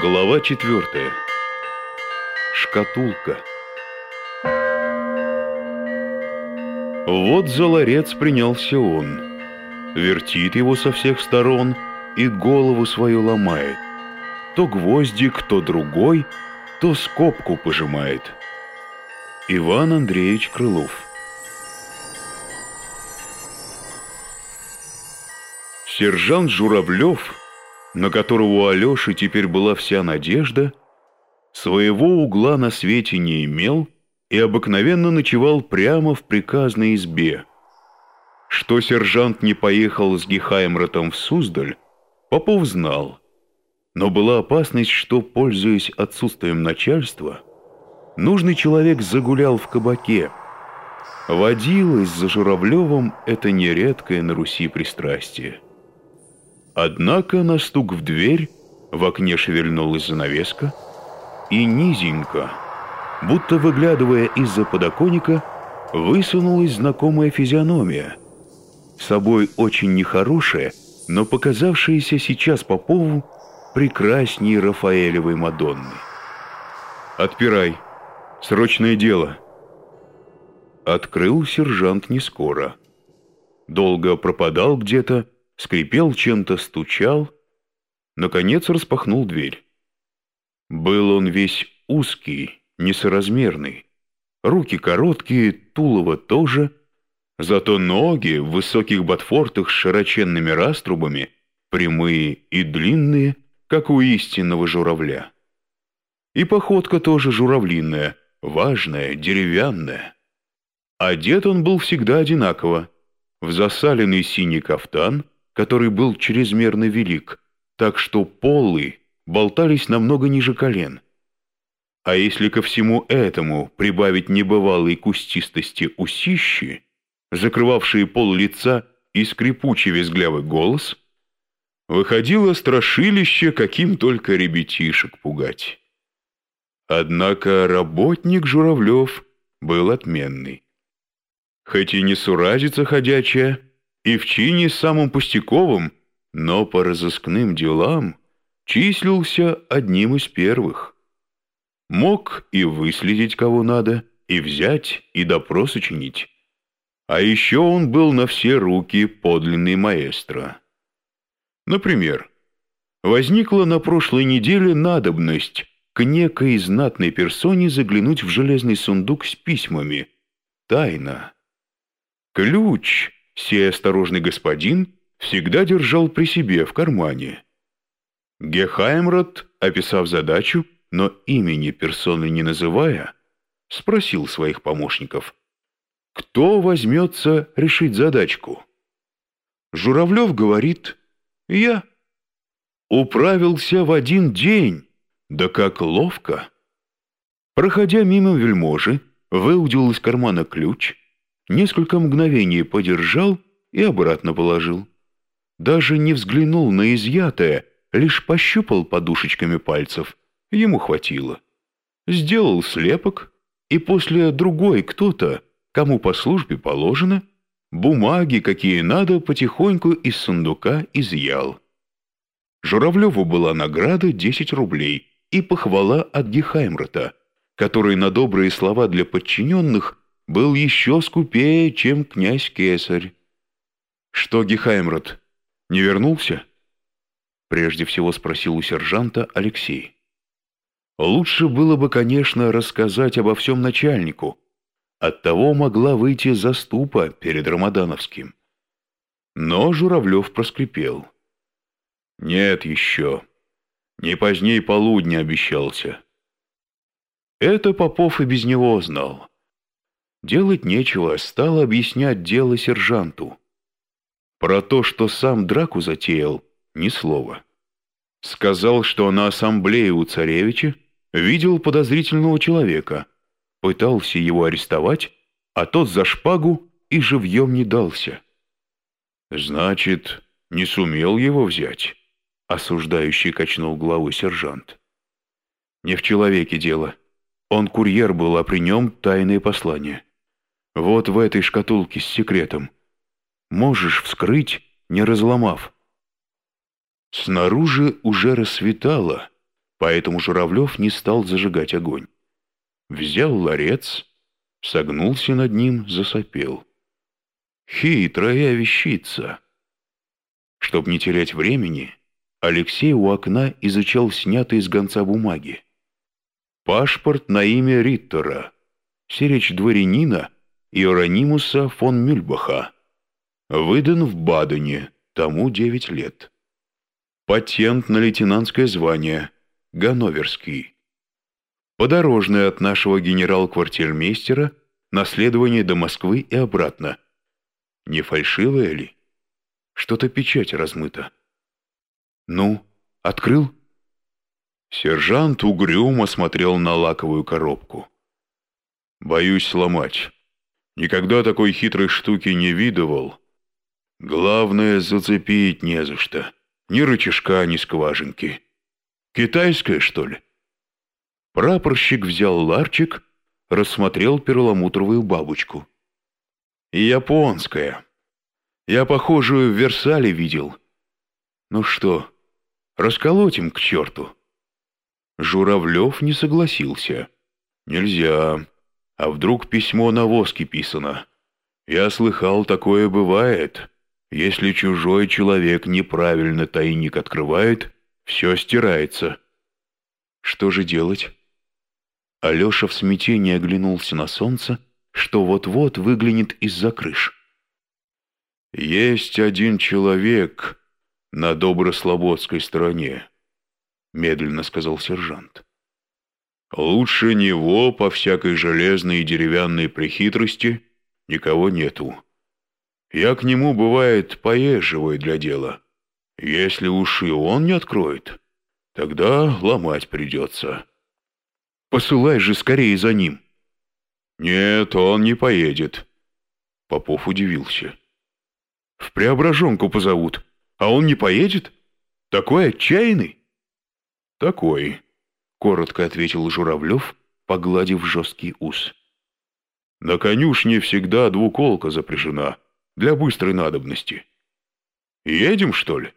Глава четвертая. Шкатулка. Вот за ларец принялся он. Вертит его со всех сторон и голову свою ломает. То гвоздик, то другой, то скобку пожимает. Иван Андреевич Крылов. Сержант Журавлев на которого у Алеши теперь была вся надежда, своего угла на свете не имел и обыкновенно ночевал прямо в приказной избе. Что сержант не поехал с Гехаймратом в Суздаль, Попов знал, но была опасность, что, пользуясь отсутствием начальства, нужный человек загулял в кабаке. Водилось за Журавлевым это нередкое на Руси пристрастие. Однако на стук в дверь в окне шевельнулась занавеска, и низенько, будто выглядывая из-за подоконника, высунулась знакомая физиономия, собой очень нехорошая, но показавшаяся сейчас Попову прекрасней Рафаэлевой Мадонны. «Отпирай, срочное дело!» Открыл сержант не скоро. Долго пропадал где-то, скрипел чем-то, стучал, наконец распахнул дверь. Был он весь узкий, несоразмерный, руки короткие, тулово тоже, зато ноги в высоких ботфортах с широченными раструбами, прямые и длинные, как у истинного журавля. И походка тоже журавлиная, важная, деревянная. Одет он был всегда одинаково, в засаленный синий кафтан, который был чрезмерно велик, так что полы болтались намного ниже колен. А если ко всему этому прибавить небывалой кустистости усищи, закрывавшие пол лица и скрипучий визглявый голос, выходило страшилище, каким только ребятишек пугать. Однако работник Журавлев был отменный. Хоть и не суразица ходячая, и в чине самым пустяковым, но по разыскным делам числился одним из первых. Мог и выследить кого надо, и взять, и допрос учинить. А еще он был на все руки подлинный маэстро. Например, возникла на прошлой неделе надобность к некой знатной персоне заглянуть в железный сундук с письмами. Тайна. Ключ Сей осторожный господин всегда держал при себе в кармане. Гехаймрот, описав задачу, но имени персоны не называя, спросил своих помощников, кто возьмется решить задачку. Журавлев говорит, я. Управился в один день, да как ловко. Проходя мимо вельможи, выудил из кармана ключ, несколько мгновений подержал и обратно положил. Даже не взглянул на изъятое, лишь пощупал подушечками пальцев. Ему хватило. Сделал слепок, и после другой кто-то, кому по службе положено, бумаги, какие надо, потихоньку из сундука изъял. Журавлеву была награда 10 рублей и похвала от Гехаймрата, который на добрые слова для подчиненных был еще скупее, чем князь Кесарь. «Что, Гехаймрот, не вернулся?» Прежде всего спросил у сержанта Алексей. Лучше было бы, конечно, рассказать обо всем начальнику. Оттого могла выйти заступа перед Рамадановским. Но Журавлев проскрипел. «Нет еще. Не поздней полудня обещался». Это Попов и без него знал. Делать нечего, стал объяснять дело сержанту. Про то, что сам драку затеял, ни слова. Сказал, что на ассамблее у царевича видел подозрительного человека, пытался его арестовать, а тот за шпагу и живьем не дался. «Значит, не сумел его взять?» — осуждающий качнул головой сержант. «Не в человеке дело. Он курьер был, а при нем тайное послание». Вот в этой шкатулке с секретом. Можешь вскрыть, не разломав. Снаружи уже рассветало, поэтому Журавлев не стал зажигать огонь. Взял ларец, согнулся над ним, засопел. Хитрая вещица. Чтоб не терять времени, Алексей у окна изучал снятые с гонца бумаги. Пашпорт на имя Риттера, сиречь дворянина Иеронимуса фон Мюльбаха. Выдан в Бадене, тому девять лет. Патент на лейтенантское звание, Ганноверский. Подорожное от нашего генерал-квартирмейстера наследование до Москвы и обратно. Не фальшивое ли? Что-то печать размыта. Ну, открыл? Сержант угрюмо смотрел на лаковую коробку. Боюсь сломать. Никогда такой хитрой штуки не видывал. Главное, зацепить не за что. Ни рычажка, ни скважинки. Китайская, что ли? Прапорщик взял ларчик, рассмотрел перламутровую бабочку. Японская. Я похожую в Версале видел. Ну что, расколотим к черту? Журавлев не согласился. Нельзя. А вдруг письмо на воске писано? Я слыхал, такое бывает. Если чужой человек неправильно тайник открывает, все стирается. Что же делать? Алеша в смятении оглянулся на солнце, что вот-вот выглянет из-за крыш. «Есть один человек на Доброслободской стороне», — медленно сказал сержант. Лучше него по всякой железной и деревянной прихитрости никого нету. Я к нему, бывает, поезживаю для дела. Если уж и он не откроет, тогда ломать придется. Посылай же скорее за ним. Нет, он не поедет. Попов удивился. В Преображенку позовут, а он не поедет? Такой отчаянный? Такой. — коротко ответил Журавлев, погладив жесткий ус. «На конюшне всегда двуколка запряжена, для быстрой надобности. Едем, что ли?»